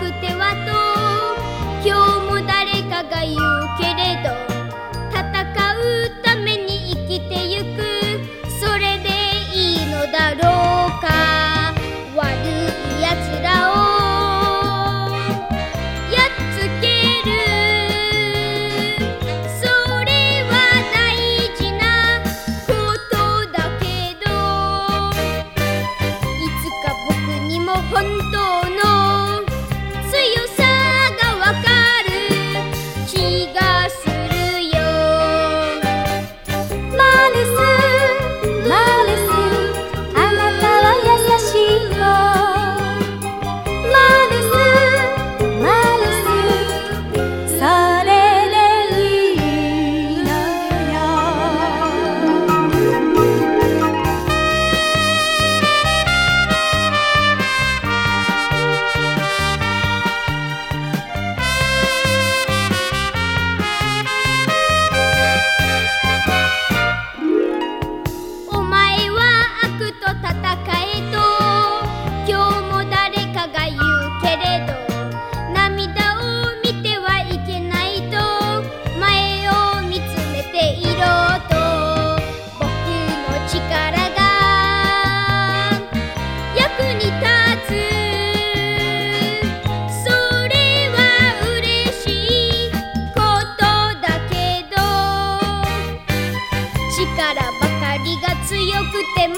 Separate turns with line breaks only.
くてはと。今日も誰かが言うけれど戦うために生きてゆく。それでいいのだろうか。悪い奴らを。やっつける。それは大事なことだけどいつか僕にも本当の力ばかりが強くても」